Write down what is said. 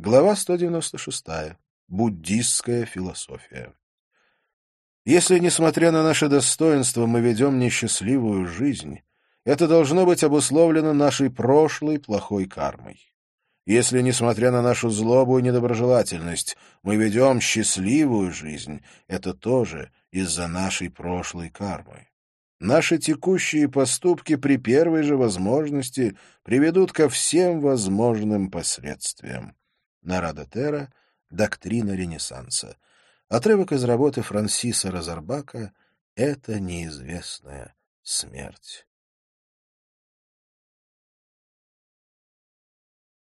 Глава 196. Буддистская философия. Если, несмотря на наши достоинства, мы ведем несчастливую жизнь, это должно быть обусловлено нашей прошлой плохой кармой. Если, несмотря на нашу злобу и недоброжелательность, мы ведем счастливую жизнь, это тоже из-за нашей прошлой кармы. Наши текущие поступки при первой же возможности приведут ко всем возможным последствиям. Нарада Тера, доктрина Ренессанса. Отрывок из работы Франсиса Розарбака «Это неизвестная смерть».